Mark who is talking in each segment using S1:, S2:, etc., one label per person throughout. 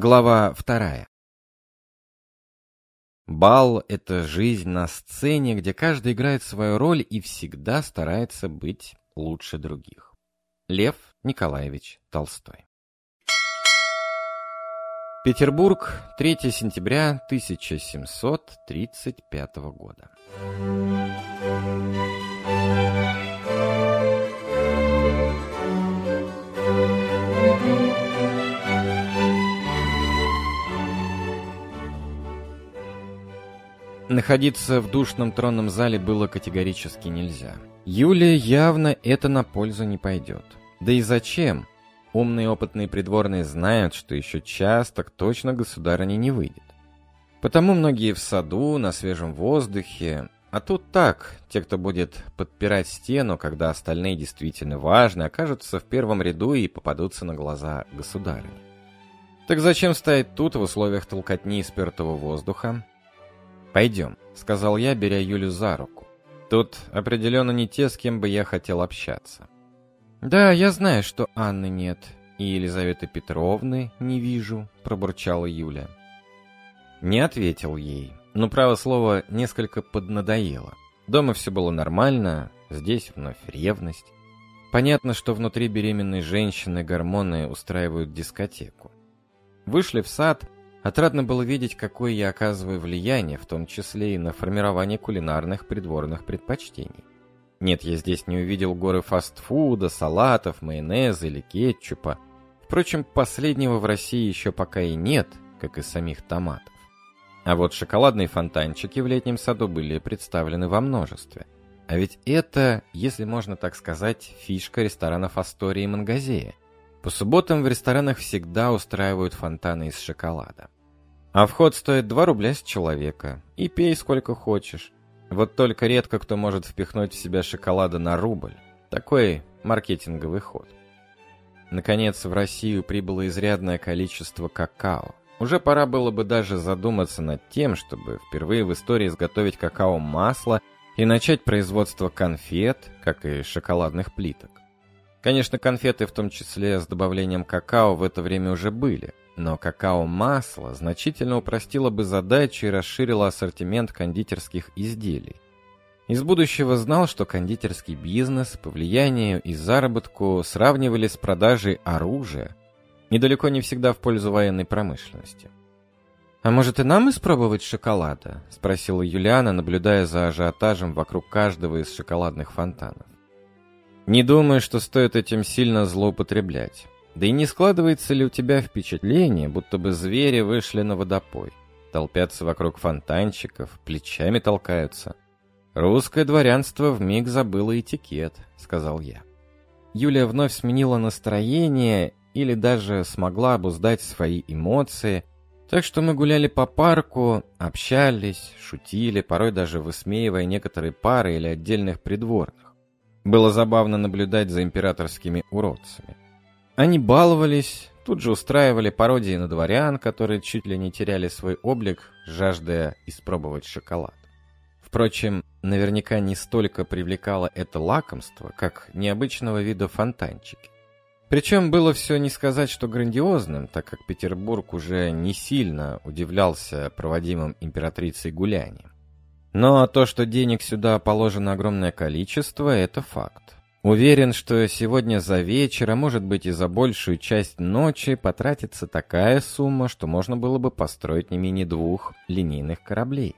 S1: Глава вторая. Бал — это жизнь на сцене, где каждый играет свою роль и всегда старается быть лучше других. Лев Николаевич Толстой. Петербург, 3 сентября 1735 года. Находиться в душном тронном зале было категорически нельзя. Юлия явно это на пользу не пойдет. Да и зачем? Умные опытные придворные знают, что еще час так точно государыня не выйдет. Потому многие в саду, на свежем воздухе, а тут так, те, кто будет подпирать стену, когда остальные действительно важны, окажутся в первом ряду и попадутся на глаза государыни. Так зачем стоять тут в условиях толкотни и спертого воздуха? «Пойдем», — сказал я, беря Юлю за руку. «Тут определенно не те, с кем бы я хотел общаться». «Да, я знаю, что Анны нет, и Елизаветы Петровны не вижу», — пробурчала Юля. Не ответил ей, но, право слово, несколько поднадоело. Дома все было нормально, здесь вновь ревность. Понятно, что внутри беременной женщины гормоны устраивают дискотеку. Вышли в сад — Отрадно было видеть, какое я оказываю влияние, в том числе и на формирование кулинарных придворных предпочтений. Нет, я здесь не увидел горы фастфуда, салатов, майонеза или кетчупа. Впрочем, последнего в России еще пока и нет, как и самих томатов. А вот шоколадные фонтанчики в летнем саду были представлены во множестве. А ведь это, если можно так сказать, фишка ресторанов Астории и Мангазея – по субботам в ресторанах всегда устраивают фонтаны из шоколада. А вход стоит 2 рубля с человека. И пей сколько хочешь. Вот только редко кто может впихнуть в себя шоколада на рубль. Такой маркетинговый ход. Наконец, в Россию прибыло изрядное количество какао. Уже пора было бы даже задуматься над тем, чтобы впервые в истории изготовить какао-масло и начать производство конфет, как и шоколадных плиток. Конечно, конфеты, в том числе с добавлением какао, в это время уже были, но какао-масло значительно упростило бы задачу и расширило ассортимент кондитерских изделий. Из будущего знал, что кондитерский бизнес по влиянию и заработку сравнивали с продажей оружия, недалеко не всегда в пользу военной промышленности. «А может и нам испробовать шоколада?» – спросила Юлиана, наблюдая за ажиотажем вокруг каждого из шоколадных фонтанов. Не думаю, что стоит этим сильно злоупотреблять. Да и не складывается ли у тебя впечатление, будто бы звери вышли на водопой? Толпятся вокруг фонтанчиков, плечами толкаются. Русское дворянство вмиг забыло этикет, сказал я. Юлия вновь сменила настроение или даже смогла обуздать свои эмоции, так что мы гуляли по парку, общались, шутили, порой даже высмеивая некоторые пары или отдельных придворных. Было забавно наблюдать за императорскими уродцами. Они баловались, тут же устраивали пародии на дворян, которые чуть ли не теряли свой облик, жаждая испробовать шоколад. Впрочем, наверняка не столько привлекало это лакомство, как необычного вида фонтанчики. Причем было все не сказать, что грандиозным, так как Петербург уже не сильно удивлялся проводимым императрицей гулянием. Но то, что денег сюда положено огромное количество, это факт. Уверен, что сегодня за вечер, а может быть и за большую часть ночи, потратится такая сумма, что можно было бы построить не менее двух линейных кораблей.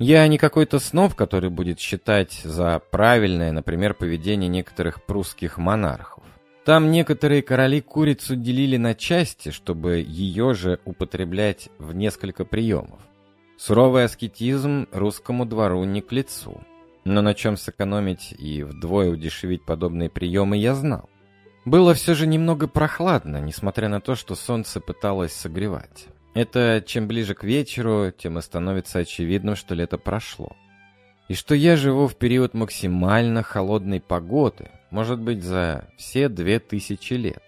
S1: Я не какой-то сноб, который будет считать за правильное, например, поведение некоторых прусских монархов. Там некоторые короли курицу делили на части, чтобы ее же употреблять в несколько приемов. Суровый аскетизм русскому двору не к лицу. Но на чем сэкономить и вдвое удешевить подобные приемы я знал. Было все же немного прохладно, несмотря на то, что солнце пыталось согревать. Это чем ближе к вечеру, тем и становится очевидным, что лето прошло. И что я живу в период максимально холодной погоды, может быть, за все две тысячи лет.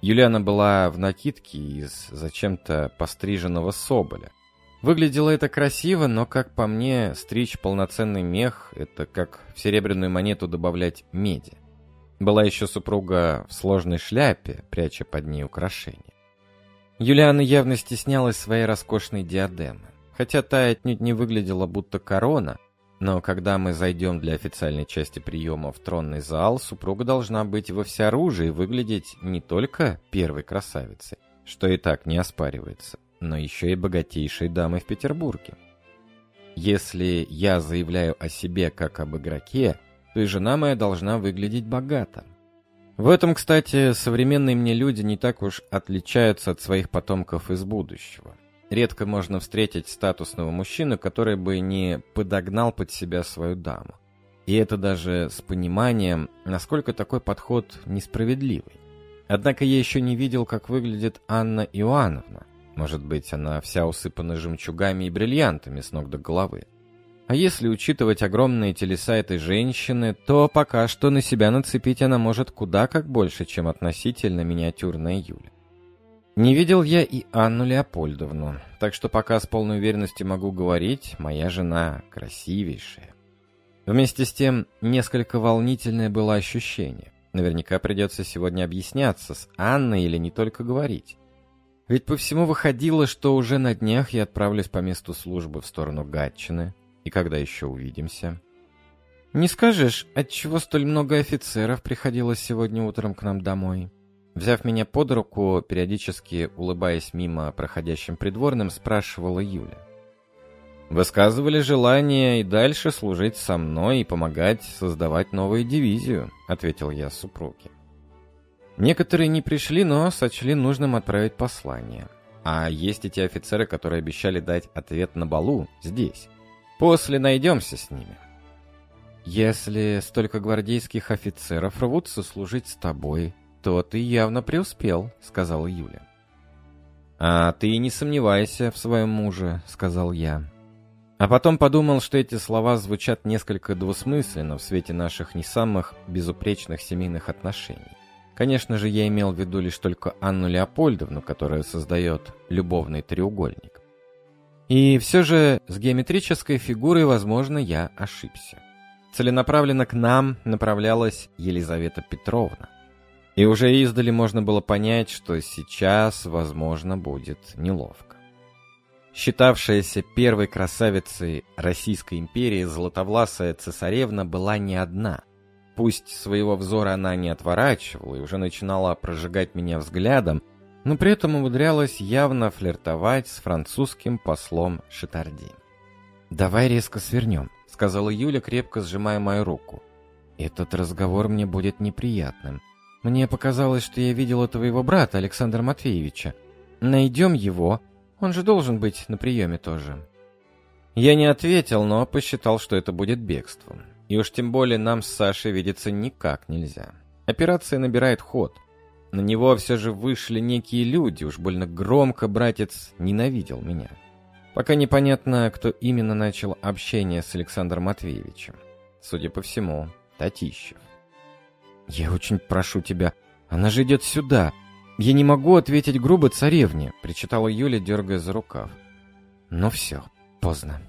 S1: Юлиана была в накидке из зачем-то постриженного соболя – Выглядело это красиво, но, как по мне, стричь полноценный мех — это как в серебряную монету добавлять меди. Была еще супруга в сложной шляпе, пряча под ней украшения. Юлиана явно стеснялась своей роскошной диадемы. Хотя та отнюдь не выглядела будто корона, но когда мы зайдем для официальной части приема в тронный зал, супруга должна быть во всеоружии и выглядеть не только первой красавицей, что и так не оспаривается, но еще и богатейшей дамой в Петербурге. Если я заявляю о себе как об игроке, то и жена моя должна выглядеть богато. В этом, кстати, современные мне люди не так уж отличаются от своих потомков из будущего. Редко можно встретить статусного мужчину, который бы не подогнал под себя свою даму. И это даже с пониманием, насколько такой подход несправедливый. Однако я еще не видел, как выглядит Анна Иоанновна. Может быть, она вся усыпана жемчугами и бриллиантами с ног до головы. А если учитывать огромные телеса этой женщины, то пока что на себя нацепить она может куда как больше, чем относительно миниатюрная Юля. Не видел я и Анну Леопольдовну, так что пока с полной уверенностью могу говорить, моя жена красивейшая. Вместе с тем, несколько волнительное было ощущение. Наверняка придется сегодня объясняться с Анной или не только говорить. Ведь по всему выходило, что уже на днях я отправлюсь по месту службы в сторону Гатчины. И когда еще увидимся? Не скажешь, отчего столь много офицеров приходилось сегодня утром к нам домой? Взяв меня под руку, периодически улыбаясь мимо проходящим придворным, спрашивала Юля. «Высказывали желание и дальше служить со мной и помогать создавать новую дивизию», — ответил я супруге. Некоторые не пришли, но сочли нужным отправить послание. А есть эти офицеры, которые обещали дать ответ на балу здесь. После найдемся с ними. Если столько гвардейских офицеров рвутся служить с тобой, то ты явно преуспел», — сказала Юля. «А ты не сомневайся в своем муже», — сказал я. А потом подумал, что эти слова звучат несколько двусмысленно в свете наших не самых безупречных семейных отношений. Конечно же, я имел в виду лишь только Анну Леопольдовну, которая создает любовный треугольник. И все же с геометрической фигурой, возможно, я ошибся. Целенаправленно к нам направлялась Елизавета Петровна. И уже издали можно было понять, что сейчас, возможно, будет неловко. Считавшаяся первой красавицей Российской империи Златовласая цесаревна была не одна. Пусть своего взора она не отворачивала и уже начинала прожигать меня взглядом, но при этом умудрялась явно флиртовать с французским послом Шатарди. «Давай резко свернем», — сказала Юля, крепко сжимая мою руку. «Этот разговор мне будет неприятным. Мне показалось, что я видела твоего брата, Александра Матвеевича. Найдем его. Он же должен быть на приеме тоже». Я не ответил, но посчитал, что это будет бегством. И уж тем более нам с Сашей видеться никак нельзя. Операция набирает ход. На него все же вышли некие люди, уж больно громко братец ненавидел меня. Пока непонятно, кто именно начал общение с Александром Матвеевичем. Судя по всему, Татищев. «Я очень прошу тебя, она же идет сюда. Я не могу ответить грубо царевне», — причитала Юля, дергая за рукав. Но все, поздно.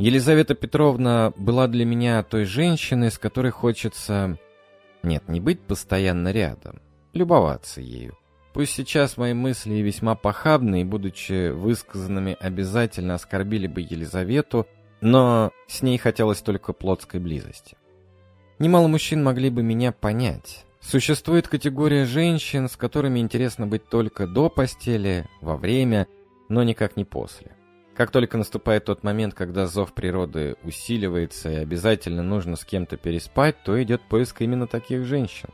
S1: Елизавета Петровна была для меня той женщиной, с которой хочется... Нет, не быть постоянно рядом, любоваться ею. Пусть сейчас мои мысли весьма похабные, будучи высказанными, обязательно оскорбили бы Елизавету, но с ней хотелось только плотской близости. Немало мужчин могли бы меня понять. Существует категория женщин, с которыми интересно быть только до постели, во время, но никак не после. Как только наступает тот момент, когда зов природы усиливается и обязательно нужно с кем-то переспать, то идет поиск именно таких женщин.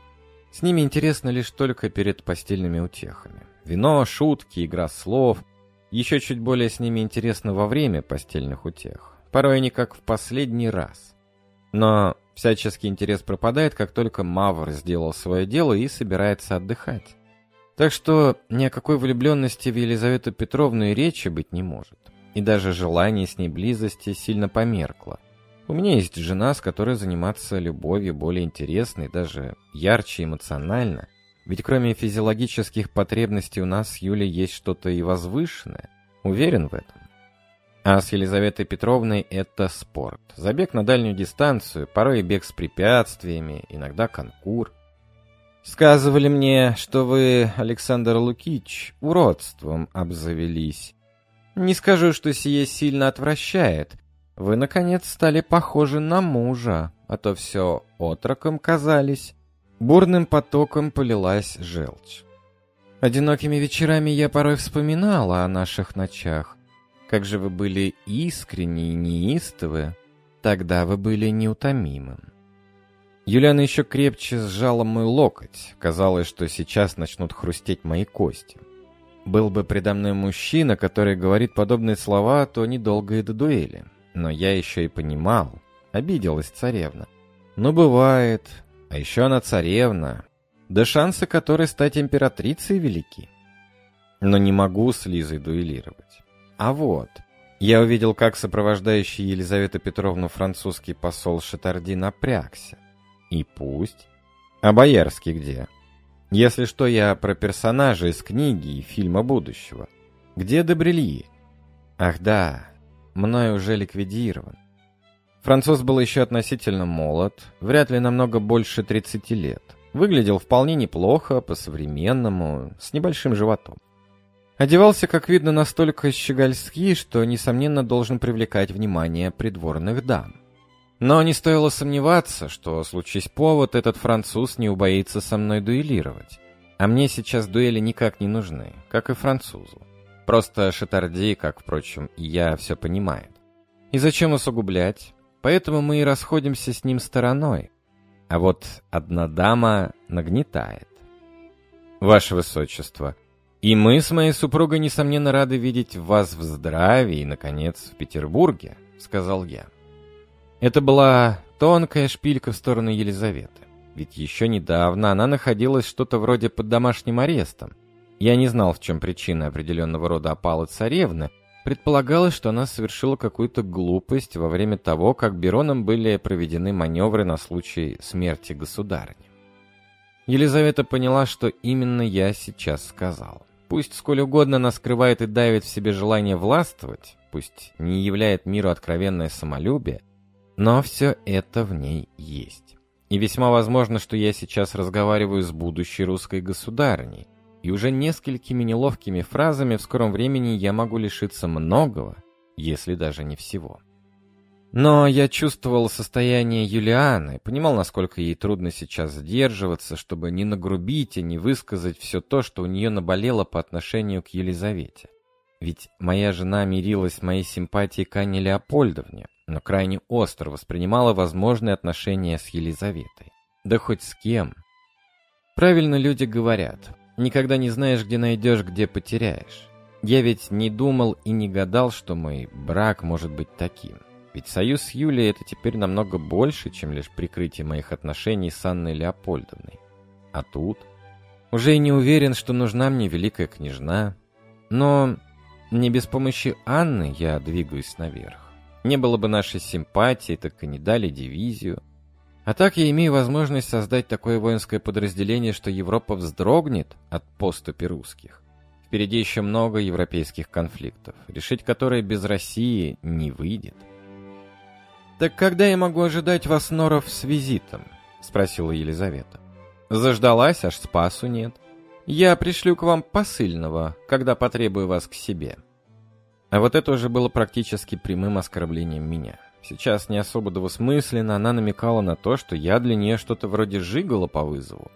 S1: С ними интересно лишь только перед постельными утехами. Вино, шутки, игра слов. Еще чуть более с ними интересно во время постельных утех. Порой они как в последний раз. Но всяческий интерес пропадает, как только Мавр сделал свое дело и собирается отдыхать. Так что ни о какой влюбленности в Елизавету Петровну и речи быть не может. И даже желание с ней близости сильно померкло. У меня есть жена, с которой заниматься любовью более интересно и даже ярче эмоционально. Ведь кроме физиологических потребностей у нас с Юлей есть что-то и возвышенное. Уверен в этом. А с Елизаветой Петровной это спорт. Забег на дальнюю дистанцию, порой бег с препятствиями, иногда конкур. Сказывали мне, что вы, Александр Лукич, уродством обзавелись. Не скажу, что сие сильно отвращает. Вы, наконец, стали похожи на мужа, а то все отроком казались. Бурным потоком полилась желчь. Одинокими вечерами я порой вспоминала о наших ночах. Как же вы были искренни и неистовы. Тогда вы были неутомимым. Юлиана еще крепче сжала мой локоть. Казалось, что сейчас начнут хрустеть мои кости. Был бы предо мной мужчина, который говорит подобные слова, то недолго и до дуэли. Но я еще и понимал. Обиделась царевна. Но бывает. А еще она царевна. Да шансы которой стать императрицей велики. Но не могу с Лизой дуэлировать. А вот... Я увидел, как сопровождающий Елизавету Петровну французский посол Шатарди напрягся. И пусть. А Боярский где? Если что, я про персонажа из книги и фильма будущего. Где Дебрильи? Ах да, мной уже ликвидирован. Француз был еще относительно молод, вряд ли намного больше 30 лет. Выглядел вполне неплохо, по-современному, с небольшим животом. Одевался, как видно, настолько щегольски, что, несомненно, должен привлекать внимание придворных дам. Но не стоило сомневаться, что, случись повод, этот француз не убоится со мной дуэлировать. А мне сейчас дуэли никак не нужны, как и французу. Просто Шатарди, как, впрочем, и я, все понимает. И зачем усугублять? Поэтому мы и расходимся с ним стороной. А вот одна дама нагнетает. Ваше Высочество, и мы с моей супругой, несомненно, рады видеть вас в здравии и, наконец, в Петербурге, сказал я. Это была тонкая шпилька в сторону Елизаветы. Ведь еще недавно она находилась что-то вроде под домашним арестом. Я не знал, в чем причина определенного рода опалы царевны. Предполагалось, что она совершила какую-то глупость во время того, как Бероном были проведены маневры на случай смерти государыни. Елизавета поняла, что именно я сейчас сказал. Пусть сколь угодно она скрывает и давит в себе желание властвовать, пусть не являет миру откровенное самолюбие, но все это в ней есть. И весьма возможно, что я сейчас разговариваю с будущей русской государыней, и уже несколькими неловкими фразами в скором времени я могу лишиться многого, если даже не всего. Но я чувствовал состояние Юлианы, понимал, насколько ей трудно сейчас сдерживаться, чтобы не нагрубить и не высказать все то, что у нее наболело по отношению к Елизавете. Ведь моя жена мирилась с моей симпатией к Анне Леопольдовне, но крайне остро воспринимала возможные отношения с Елизаветой. Да хоть с кем. Правильно люди говорят, никогда не знаешь, где найдешь, где потеряешь. Я ведь не думал и не гадал, что мой брак может быть таким. Ведь союз с Юлией это теперь намного больше, чем лишь прикрытие моих отношений с Анной Леопольдовной. А тут... Уже и не уверен, что нужна мне великая княжна. Но не без помощи Анны я двигаюсь наверх. Не было бы нашей симпатии, так и не дали дивизию. А так я имею возможность создать такое воинское подразделение, что Европа вздрогнет от поступи русских. Впереди еще много европейских конфликтов, решить которые без России не выйдет. «Так когда я могу ожидать вас, Норов, с визитом?» — спросила Елизавета. «Заждалась, аж спасу нет. Я пришлю к вам посыльного, когда потребую вас к себе». А вот это уже было практически прямым оскорблением меня. Сейчас не особо двусмысленно она намекала на то, что я для нее что-то вроде жигала по вызову.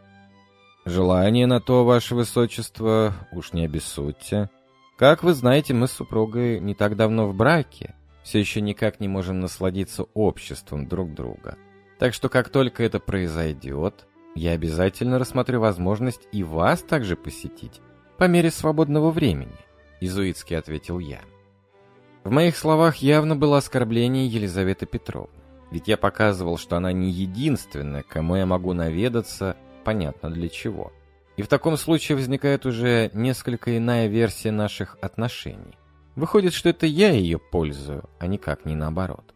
S1: «Желание на то, ваше высочество, уж не обессудьте. Как вы знаете, мы с супругой не так давно в браке, все еще никак не можем насладиться обществом друг друга. Так что как только это произойдет, я обязательно рассмотрю возможность и вас также посетить, по мере свободного времени», — изуитски ответил я. В моих словах явно было оскорбление Елизаветы Петровны. Ведь я показывал, что она не единственная, кому я могу наведаться, понятно для чего. И в таком случае возникает уже несколько иная версия наших отношений. Выходит, что это я ее пользую, а никак не наоборот.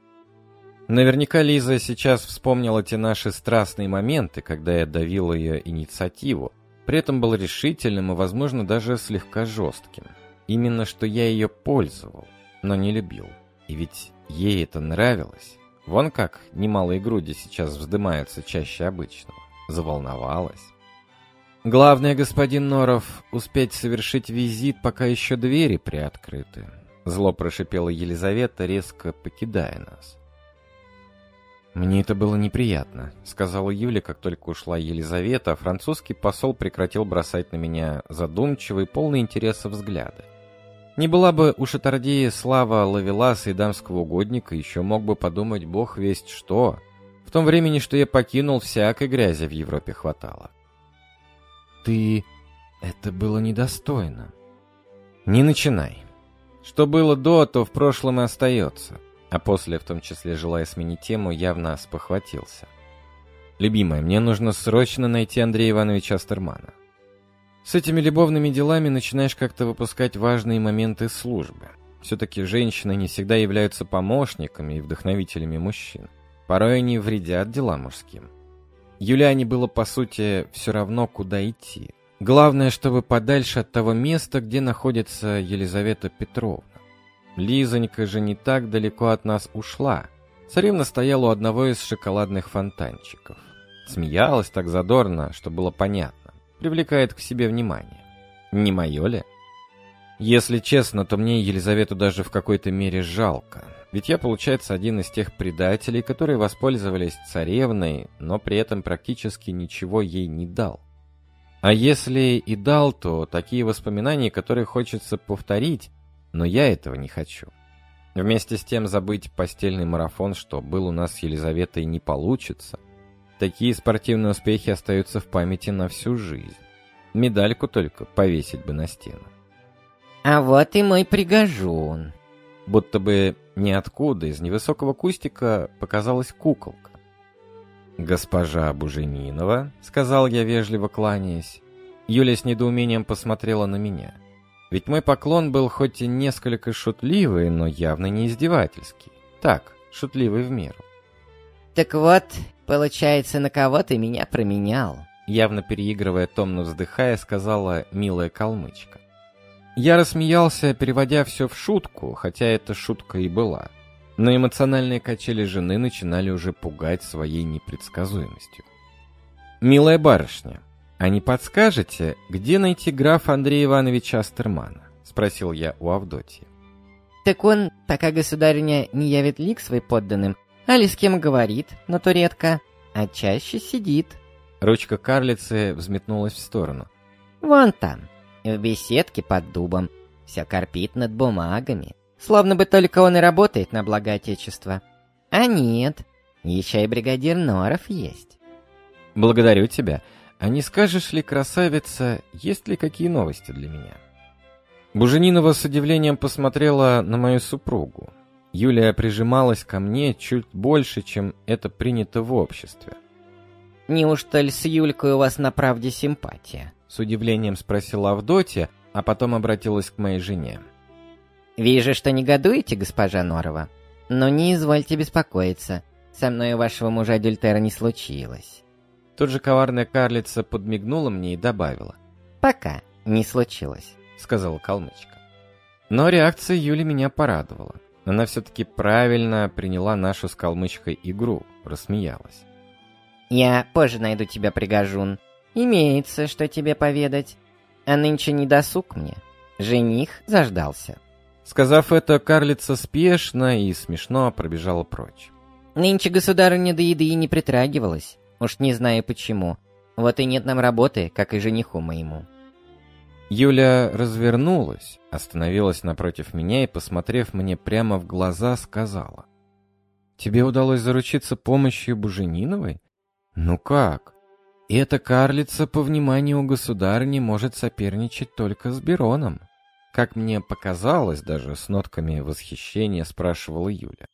S1: Наверняка Лиза сейчас вспомнила те наши страстные моменты, когда я давил ее инициативу, при этом был решительным и, возможно, даже слегка жестким. Именно что я ее пользовал но не любил. И ведь ей это нравилось. Вон как немалые груди сейчас вздымаются чаще обычного. Заволновалась. Главное, господин Норов, успеть совершить визит, пока еще двери приоткрыты. Зло прошипела Елизавета, резко покидая нас. «Мне это было неприятно», — сказала Юля, как только ушла Елизавета, а французский посол прекратил бросать на меня задумчивый, полный интереса взгляды. Не была бы у Шатардея слава Лавеласа и дамского угодника, еще мог бы подумать бог весть что. В том времени, что я покинул, всякой грязи в Европе хватало. «Ты... это было недостойно». «Не начинай. Что было до, то в прошлом и остается а после, в том числе желая сменить тему, явно спохватился. «Любимая, мне нужно срочно найти Андрея Ивановича Астермана. С этими любовными делами начинаешь как-то выпускать важные моменты службы. Все-таки женщины не всегда являются помощниками и вдохновителями мужчин. Порой они вредят делам мужским. Юлиане было, по сути, все равно, куда идти. Главное, чтобы подальше от того места, где находится Елизавета Петровна. Лизонька же не так далеко от нас ушла. Царевна стояла у одного из шоколадных фонтанчиков. Смеялась так задорно, что было понятно. Привлекает к себе внимание. Не мое ли? Если честно, то мне Елизавету даже в какой-то мере жалко. Ведь я, получается, один из тех предателей, которые воспользовались царевной, но при этом практически ничего ей не дал. А если и дал, то такие воспоминания, которые хочется повторить, но я этого не хочу. Вместе с тем забыть постельный марафон, что был у нас с Елизаветой, не получится. Такие спортивные успехи остаются в памяти на всю жизнь. Медальку только повесить бы на стену.
S2: А вот и мой пригожун.
S1: Будто бы ниоткуда из невысокого кустика показалась куколка. «Госпожа Буженинова», — сказал я, вежливо кланяясь. Юля с недоумением посмотрела на меня. Ведь мой поклон был хоть и несколько шутливый, но явно не издевательский. Так, шутливый в меру.
S2: «Так вот, получается, на кого ты меня променял?»
S1: Явно переигрывая, томно вздыхая, сказала милая калмычка. Я рассмеялся, переводя все в шутку, хотя эта шутка и была. Но эмоциональные качели жены начинали уже пугать своей непредсказуемостью. «Милая барышня, «А не подскажете, где найти графа Андрея Ивановича Астермана?» — спросил я у Авдотьи.
S2: «Так он, пока государиня не явит лик свой подданным, а ли с кем говорит, но то редко, а чаще сидит».
S1: Ручка карлицы взметнулась в сторону.
S2: «Вон там, в беседке под дубом, все корпит над бумагами, словно бы только он и работает на благо Отечества. А нет, еще и бригадир Норов есть».
S1: «Благодарю тебя. А не скажешь ли, красавица, есть ли какие новости для меня? Буженинова с удивлением посмотрела на мою супругу. Юлия прижималась ко мне чуть больше, чем это принято в обществе.
S2: «Неужто ли с Юлькой у вас на правде симпатия?»
S1: С удивлением спросила Авдотья, а потом обратилась к моей жене.
S2: «Вижу, что негодуете, госпожа Норова. Но не извольте беспокоиться. Со мной у вашего мужа Адюльтера не случилось.
S1: Тут же коварная карлица подмигнула мне и добавила.
S2: «Пока не случилось», —
S1: сказала калмычка. Но реакция Юли меня порадовала. Она все-таки правильно приняла нашу с калмычкой игру, рассмеялась.
S2: «Я позже найду тебя, пригожун. Имеется, что тебе поведать. А нынче не досуг мне. Жених заждался».
S1: Сказав это, карлица спешно и смешно пробежала прочь.
S2: «Нынче государыня до еды и не притрагивалась. Уж не знаю почему. Вот и нет нам работы, как и жениху моему».
S1: Юля развернулась, остановилась напротив меня и, посмотрев мне прямо в глаза, сказала. «Тебе удалось заручиться помощью Бужениновой? Ну как? И эта карлица по вниманию государыни может соперничать только с Бероном». Как мне показалось, даже с нотками восхищения спрашивала Юля.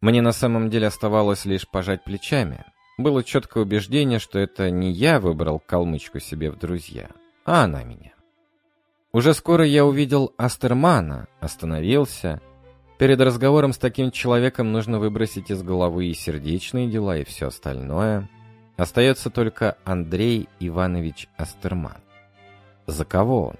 S1: Мне на самом деле оставалось лишь пожать плечами. Было четкое убеждение, что это не я выбрал калмычку себе в друзья, а она меня. Уже скоро я увидел Астермана, остановился. Перед разговором с таким человеком нужно выбросить из головы и сердечные дела, и все остальное. Остается только Андрей Иванович Астерман. За кого он?